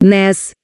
NES